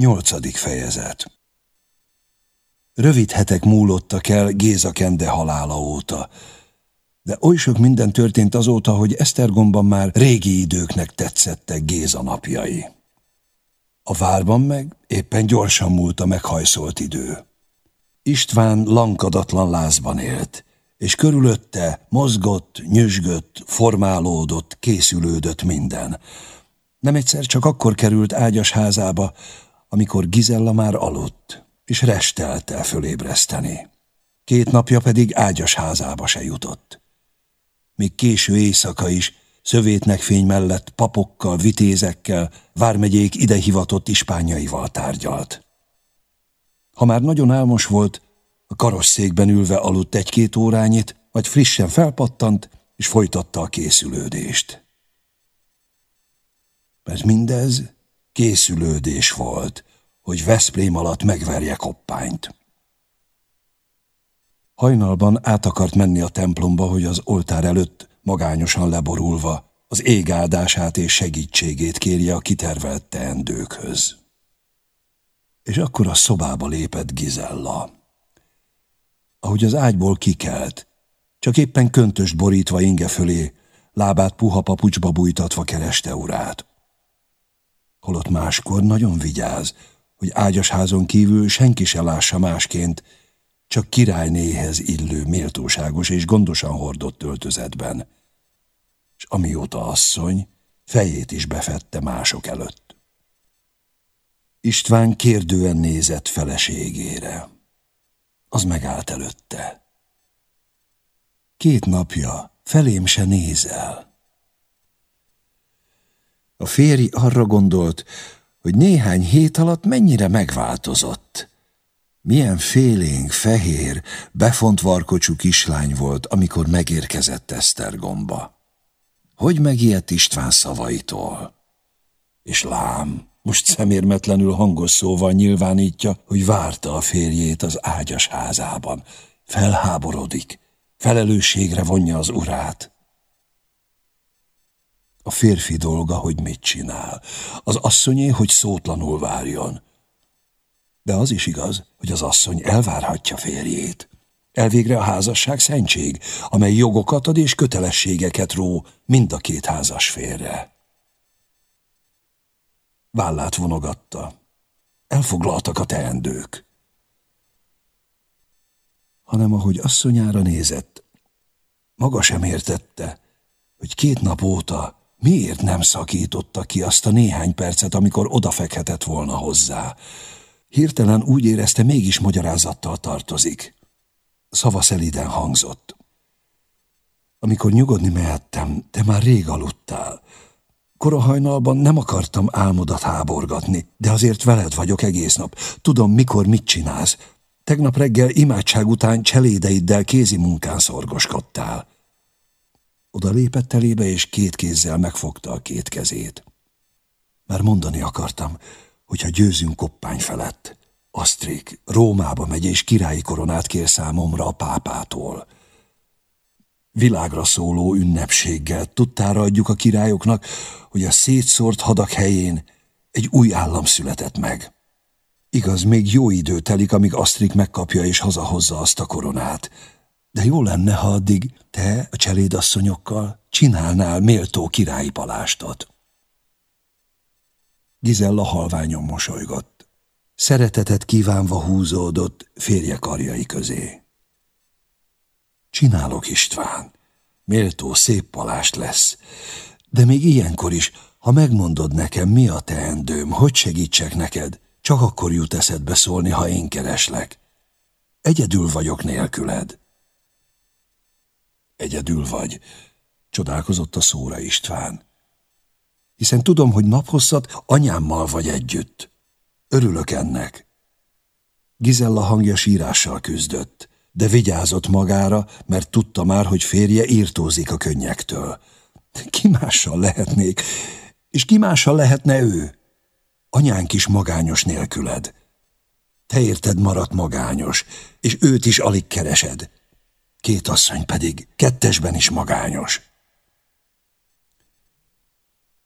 Nyolcadik fejezet Rövid hetek múlottak el Géza Kende halála óta, de oly sok minden történt azóta, hogy Esztergomban már régi időknek tetszettek Géza napjai. A várban meg éppen gyorsan múlt a meghajszolt idő. István lankadatlan lázban élt, és körülötte mozgott, nyüzsgött, formálódott, készülődött minden. Nem egyszer csak akkor került ágyas házába, amikor Gizella már aludt, és restelte fölébreszteni. Két napja pedig ágyas házába se jutott. Még késő éjszaka is, szövétnek fény mellett papokkal, vitézekkel, vármegyék idehivatott ispányaival tárgyalt. Ha már nagyon álmos volt, a karosszékben ülve aludt egy-két órányit, vagy frissen felpattant, és folytatta a készülődést. Mert mindez készülődés volt, hogy Veszprém alatt megverje koppányt. Hajnalban át akart menni a templomba, hogy az oltár előtt magányosan leborulva az ég áldását és segítségét kérje a kitervelt teendőkhöz. És akkor a szobába lépett Gizella. Ahogy az ágyból kikelt, csak éppen köntöst borítva inge fölé, lábát puha papucsba bújtatva kereste urát holott máskor nagyon vigyáz, hogy ágyasházon kívül senki se lássa másként, csak királynéhez illő méltóságos és gondosan hordott öltözetben. És amióta asszony, fejét is befette mások előtt. István kérdően nézett feleségére. Az megállt előtte. Két napja felém se nézel. A férj arra gondolt, hogy néhány hét alatt mennyire megváltozott. Milyen félénk, fehér, befont varkocsú kislány volt, amikor megérkezett Esztergomba. Hogy megijedt István szavaitól? És lám, most szemérmetlenül hangos szóval nyilvánítja, hogy várta a férjét az ágyas házában. Felháborodik, felelősségre vonja az urát. A férfi dolga, hogy mit csinál. Az asszonyé, hogy szótlanul várjon. De az is igaz, hogy az asszony elvárhatja férjét. Elvégre a házasság szentség, amely jogokat ad és kötelességeket ró mind a két házas férre. Vállát vonogatta. Elfoglaltak a teendők. Hanem ahogy asszonyára nézett, maga sem értette, hogy két nap óta Miért nem szakította ki azt a néhány percet, amikor odafekhetett volna hozzá? Hirtelen úgy érezte, mégis magyarázattal tartozik. Szava szeliden hangzott. Amikor nyugodni mehettem, te már rég aludtál. Korahajnalban nem akartam álmodat háborgatni, de azért veled vagyok egész nap. Tudom, mikor mit csinálsz. Tegnap reggel imádság után cselédeiddel kézi munkán szorgoskodtál. Oda lépett elébe, és két kézzel megfogta a két kezét. Már mondani akartam, hogyha győzünk koppány felett. Asztrik Rómába megy, és királyi koronát kér számomra a pápától. Világra szóló ünnepséggel tudtára adjuk a királyoknak, hogy a szétszórt hadak helyén egy új állam született meg. Igaz, még jó idő telik, amíg Asztrik megkapja és hazahozza azt a koronát, de jó lenne, ha addig te a cselédasszonyokkal csinálnál méltó királyi palástot. Gizella halványon mosolygott. Szeretetet kívánva húzódott férje karjai közé. Csinálok, István. Méltó szép palást lesz. De még ilyenkor is, ha megmondod nekem, mi a teendőm, hogy segítsek neked, csak akkor jut eszedbe szólni, ha én kereslek. Egyedül vagyok nélküled. Egyedül vagy, csodálkozott a szóra István. Hiszen tudom, hogy naphosszat anyámmal vagy együtt. Örülök ennek. Gizella hangja sírással küzdött, de vigyázott magára, mert tudta már, hogy férje írtózik a könnyektől. Ki mással lehetnék, és ki mással lehetne ő? Anyánk is magányos nélküled. Te érted maradt magányos, és őt is alig keresed két asszony pedig kettesben is magányos.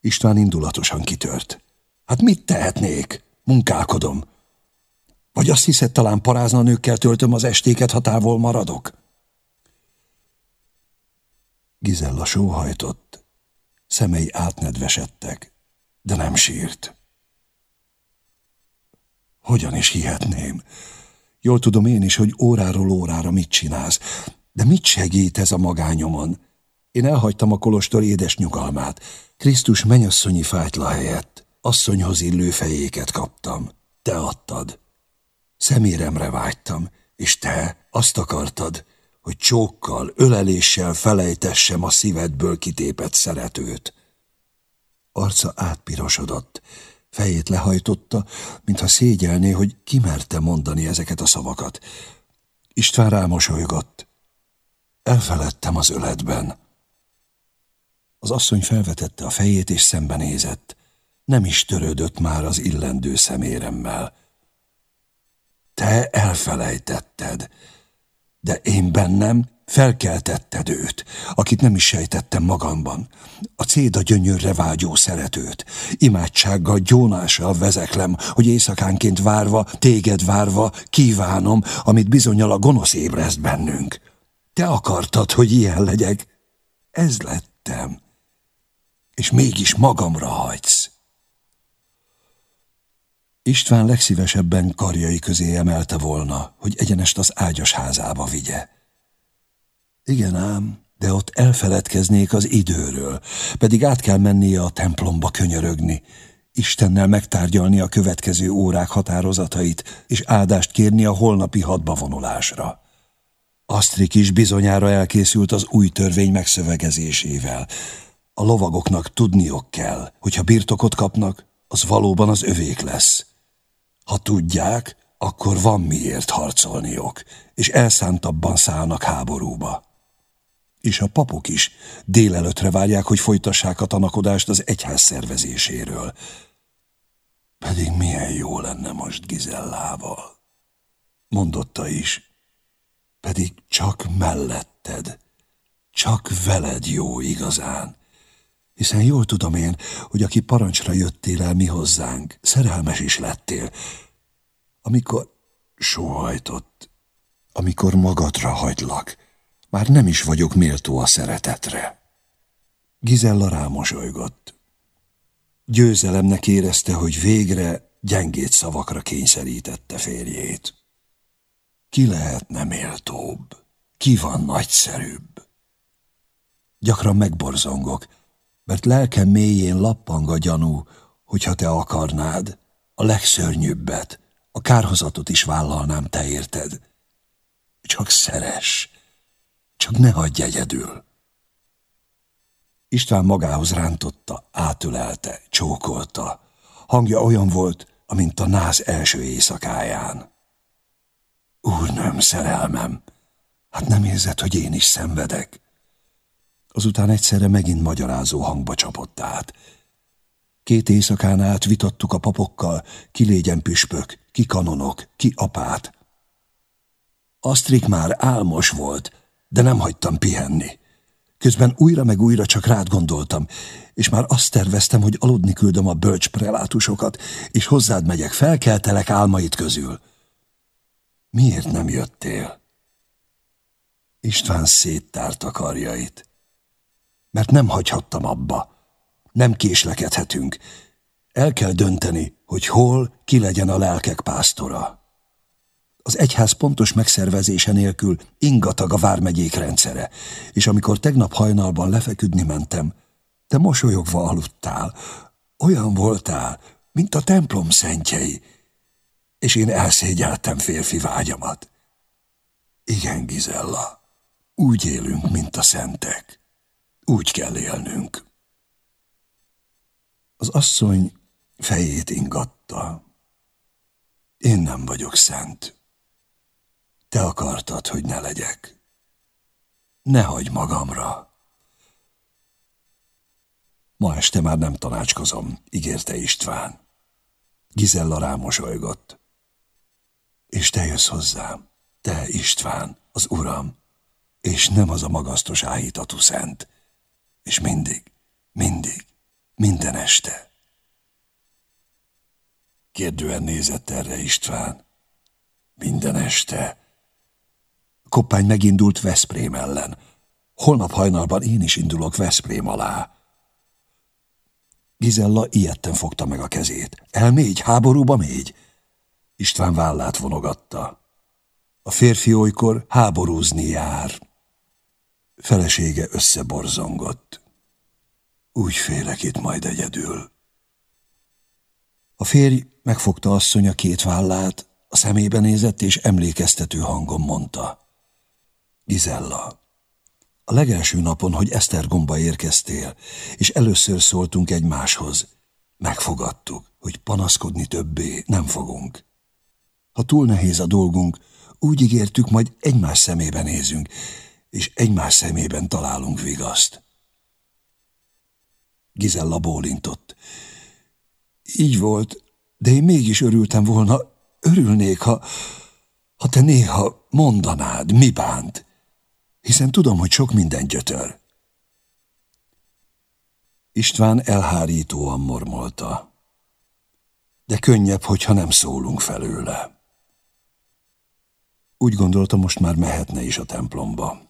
István indulatosan kitört. Hát mit tehetnék? munkálkodom. Vagy azt hiszed, talán parázna nőkkel töltöm az estéket, ha távol maradok? Gizella sóhajtott. Szemei átnedvesedtek, de nem sírt. Hogyan is hihetném? Jól tudom én is, hogy óráról órára mit csinálsz, de mit segít ez a magányomon? Én elhagytam a kolostor édes nyugalmát. Krisztus menyasszonyi fájtla helyett asszonyhoz illő fejéket kaptam. Te adtad. Szeméremre vágytam, és te azt akartad, hogy csókkal, öleléssel felejtessem a szívedből kitépett szeretőt. Arca átpirosodott, fejét lehajtotta, mintha szégyelné, hogy kimerte mondani ezeket a szavakat. István rámosolygott. Elfeledtem az öletben. Az asszony felvetette a fejét és szembenézett. Nem is törődött már az illendő szeméremmel. Te elfelejtetted, de én bennem felkeltetted őt, akit nem is sejtettem magamban. A céda gyönyörre vágyó szeretőt. Imádsággal, gyónással vezeklem, hogy éjszakánként várva, téged várva, kívánom, amit bizonyal a gonosz ébreszt bennünk. Te akartad, hogy ilyen legyek. Ez lettem. És mégis magamra hagysz. István legszívesebben karjai közé emelte volna, hogy egyenest az ágyas házába vigye. Igen ám, de ott elfeledkeznék az időről, pedig át kell mennie a templomba könyörögni, Istennel megtárgyalni a következő órák határozatait, és áldást kérni a holnapi hadbavonulásra. Asztrik is bizonyára elkészült az új törvény megszövegezésével. A lovagoknak tudniok kell, hogyha birtokot kapnak, az valóban az övék lesz. Ha tudják, akkor van miért harcolniok, és elszántabban szállnak háborúba. És a papok is délelőtre várják, hogy folytassák a tanakodást az egyház szervezéséről. Pedig milyen jó lenne most Gizellával. Mondotta is. Pedig csak melletted. Csak veled jó igazán. Hiszen jól tudom én, hogy aki parancsra jöttél el mi hozzánk, szerelmes is lettél. Amikor sóhajtott, amikor magadra hagylak, már nem is vagyok méltó a szeretetre. Gizella rámosolygott. Győzelemnek érezte, hogy végre gyengét szavakra kényszerítette férjét. Ki lehetne méltóbb? Ki van nagyszerűbb? Gyakran megborzongok, mert lelkem mélyén lappang a gyanú, hogyha te akarnád, a legszörnyűbbet, a kárhozatot is vállalnám, te érted. Csak szeres, csak ne hagyj egyedül. István magához rántotta, átölelte, csókolta. Hangja olyan volt, amint a náz első éjszakáján. Úrnőm, szerelmem, hát nem érzed, hogy én is szenvedek? Azután egyszerre megint magyarázó hangba csapott át. Két éjszakán át vitattuk a papokkal, ki légyen püspök, ki kanonok, ki apát. Asztrik már álmos volt, de nem hagytam pihenni. Közben újra meg újra csak rád gondoltam, és már azt terveztem, hogy aludni küldöm a bölcs prelátusokat, és hozzád megyek, felkeltelek álmaid közül. Miért nem jöttél? István széttárta karjait mert nem hagyhattam abba. Nem késlekedhetünk. El kell dönteni, hogy hol ki legyen a lelkek pásztora. Az egyház pontos megszervezése nélkül ingatag a vármegyék rendszere, és amikor tegnap hajnalban lefeküdni mentem, te mosolyogva aludtál, olyan voltál, mint a templom szentjei, és én elszégyeltem férfi vágyamat. Igen, Gizella, úgy élünk, mint a szentek. Úgy kell élnünk. Az asszony fejét ingatta. Én nem vagyok szent. Te akartad, hogy ne legyek. Ne hagyj magamra. Ma este már nem tanácskozom, ígérte István. Gizella rámosolygott. És te jössz hozzám, te István, az uram, és nem az a magasztos áhítatú szent, és mindig, mindig, minden este. Kérdően nézett erre István. Minden este. Koppány megindult Veszprém ellen. Holnap hajnalban én is indulok Veszprém alá. Gizella ilyetten fogta meg a kezét. Elmégy, háborúba mégy? István vállát vonogatta. A férfi olykor háborúzni jár. Felesége összeborzongott. Úgy félek itt majd egyedül. A férj megfogta asszonya két vállát, a szemébe nézett és emlékeztető hangon mondta. Gizella, a legelső napon, hogy Esztergomba érkeztél, és először szóltunk egymáshoz, megfogadtuk, hogy panaszkodni többé nem fogunk. Ha túl nehéz a dolgunk, úgy ígértük, majd egymás szemébe nézünk, és egymás szemében találunk vigaszt. Gizella bólintott. Így volt, de én mégis örültem volna, örülnék, ha, ha te néha mondanád, mi bánt, hiszen tudom, hogy sok minden gyötör. István elhárítóan mormolta. De könnyebb, hogyha nem szólunk felőle. Úgy gondolta, most már mehetne is a templomba.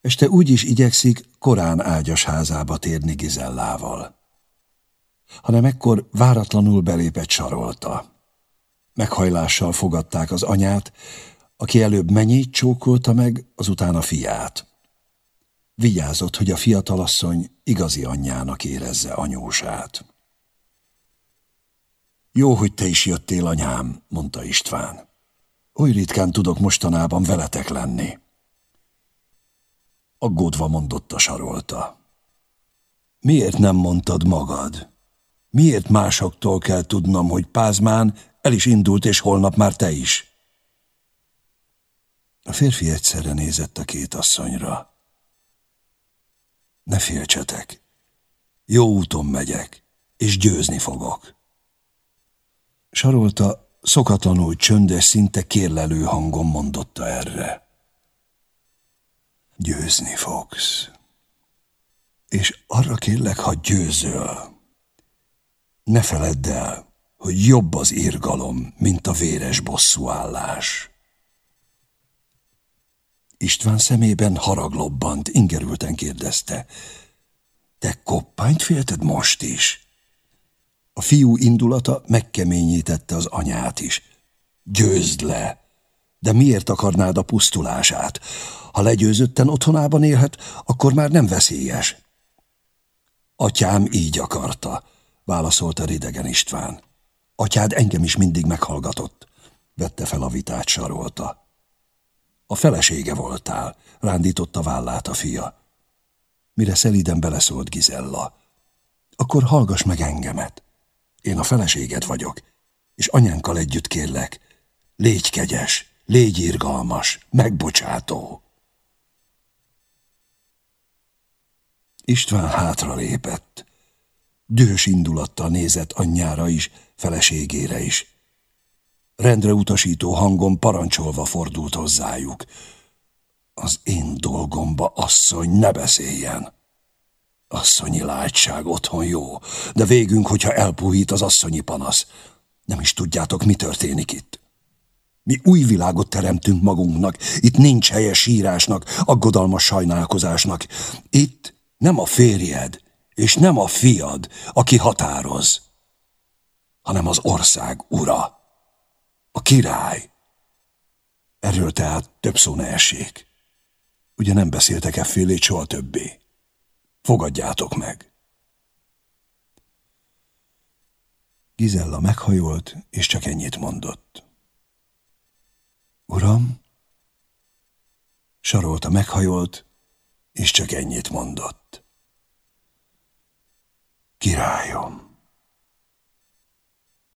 Este úgy is igyekszik korán ágyas házába térni Gizellával. Hanem ekkor váratlanul belépett sarolta. Meghajlással fogadták az anyát, aki előbb mennyit csókolta meg, azután a fiát. Vigyázott, hogy a fiatalasszony igazi anyjának érezze anyósát. Jó, hogy te is jöttél, anyám, mondta István. Oly ritkán tudok mostanában veletek lenni. Aggódva mondotta sarolta. Miért nem mondtad magad? Miért másoktól kell tudnom, hogy Pázmán el is indult, és holnap már te is? A férfi egyszerre nézett a két asszonyra. Ne féltsetek, jó úton megyek, és győzni fogok. Sarolta szokatlanul csöndes, szinte kérlelő hangon mondotta erre. Győzni fogsz. És arra kérlek, ha győzöl, ne feledd el, hogy jobb az irgalom, mint a véres bosszúállás. István szemében harag lobbant, ingerülten kérdezte. Te koppányt félted most is? A fiú indulata megkeményítette az anyát is. Győzd le! De miért akarnád a pusztulását? Ha legyőzötten otthonában élhet, akkor már nem veszélyes. Atyám így akarta, válaszolta ridegen István. Atyád engem is mindig meghallgatott, vette fel a vitát sarolta. A felesége voltál, rándította vállát a fia. Mire szeliden beleszólt Gizella. Akkor hallgass meg engemet. Én a feleséged vagyok, és anyánkkal együtt kérlek, légy kegyes, légy irgalmas, megbocsátó. István hátra lépett. Dühös indulattal nézett anyjára is, feleségére is. Rendre utasító hangon parancsolva fordult hozzájuk. Az én dolgomba, asszony, ne beszéljen! Asszonyi látság otthon jó, de végünk, hogyha elpuhít az asszonyi panasz. Nem is tudjátok, mi történik itt. Mi új világot teremtünk magunknak, itt nincs helye sírásnak, aggodalmas sajnálkozásnak. Itt nem a férjed, és nem a fiad, aki határoz, hanem az ország ura, a király. Erről tehát több szó ne essék. Ugye nem beszéltek effélét soha többé? Fogadjátok meg. Gizella meghajolt, és csak ennyit mondott. Uram? Sarolta meghajolt, és csak ennyit mondott. Királyom!